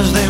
May, they